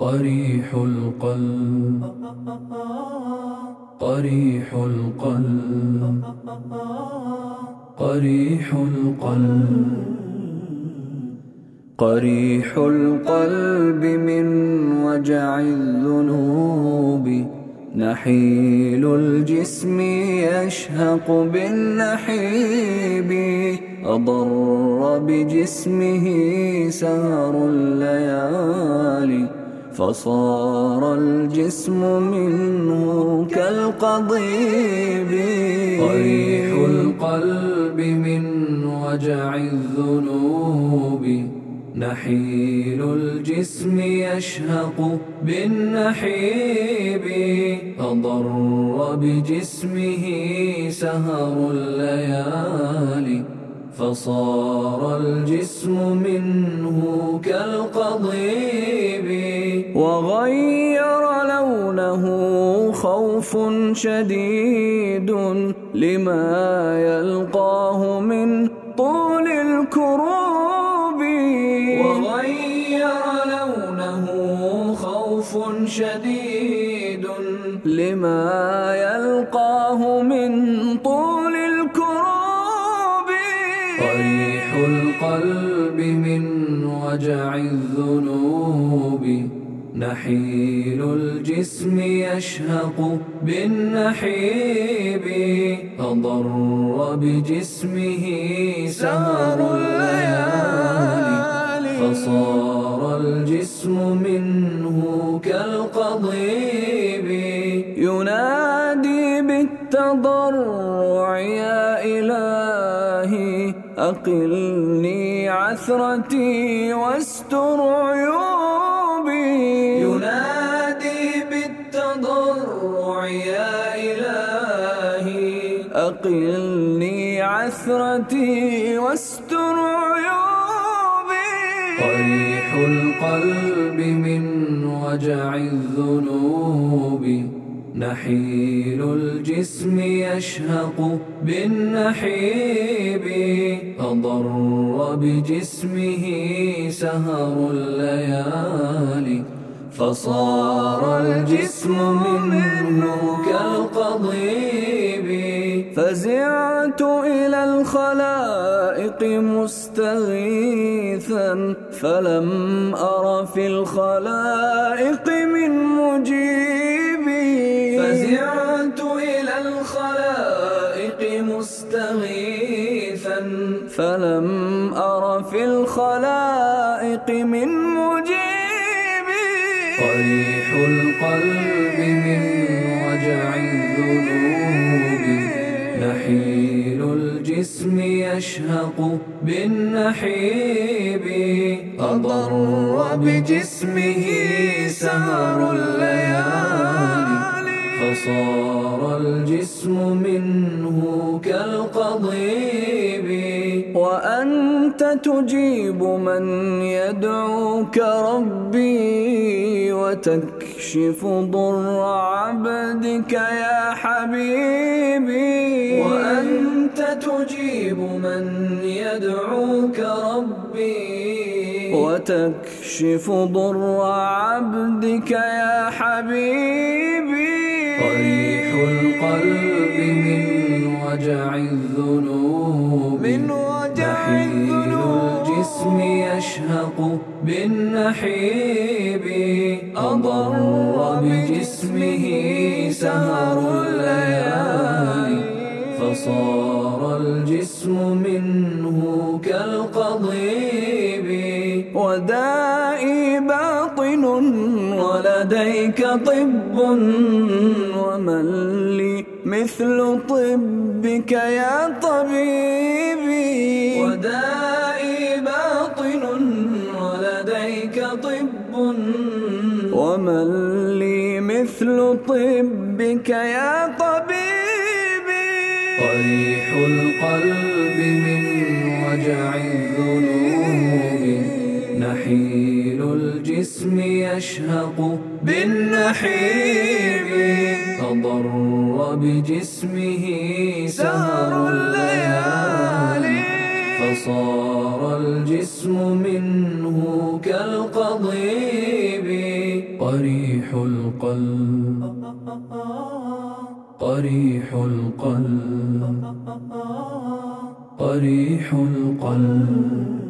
قريح القلب. قريح القلب. قريح القلب. قريح القلب من وجع الذنوب. نحيل الجسم يشهق بالنحيب. أضر بجسمه سهر الليالي. فصار الجسم منه كالقضيب. قريح القلب من وجع الذنوب. نحيل الجسم يشهق بالنحيب. أضر بجسمه سهر الليالي. فصار الجسم منه كالقضيب. وغير لونه خوف شديد لما يلقاه من طول الكروب. وغير لونه خوف شديد لما يلقاه من طول الكروب. قريح القلب من وجع الذنوب. نحيل الجسم يشهق بالنحيب أضر بجسمه سهر الليالي فصار الجسم منه كالقضيب. ينادي بالتضرع يا إلهي أقلني عثرتي واستر عيوبي أقلني عثرتي واستر عيوبي. قريح القلب من وجع الذنوب. نحيل الجسم يشهق بالنحيب. أضر بجسمه سهر الليالي. فصار الجسم منه فزعت إلى الخلائق مستغيثا فلم أر في الخلائق من مجيبي فزعت إلى الخلائق مستغيثا فلم أر في الخلائق من مجيبي قريح القلب من وجع الذنوب. نحيل الجسم يشهق بالنحيب. أضر بجسمه سهر الليالي. فصار الجسم منه كالقضيب. وأنت تجيب من يدعوك ربي. وتكشف ضر عبدك يا حبيبي. وأنت تجيب من يدعوك ربي. وتكشف ضر عبدك يا حبيبي. قريح القلب من وجع الذنوب. من وجع الذنوب بالنحيب أضر بجسمه سهر الليالي فصار الجسم منه كالقضيب. ودائي باطن ولديك طب. ومن لي مثل طبك يا طبيبي. ودائي ومن لي مثل طبك يا طبيبي. قريح القلب من وجع الذنوب. نحيل الجسم يشهق بالنحيب. أضر بجسمه سهر الليالي. فصار الجسم منه كالقضيب. قريح القلب. قريح القلب. قريح القلب.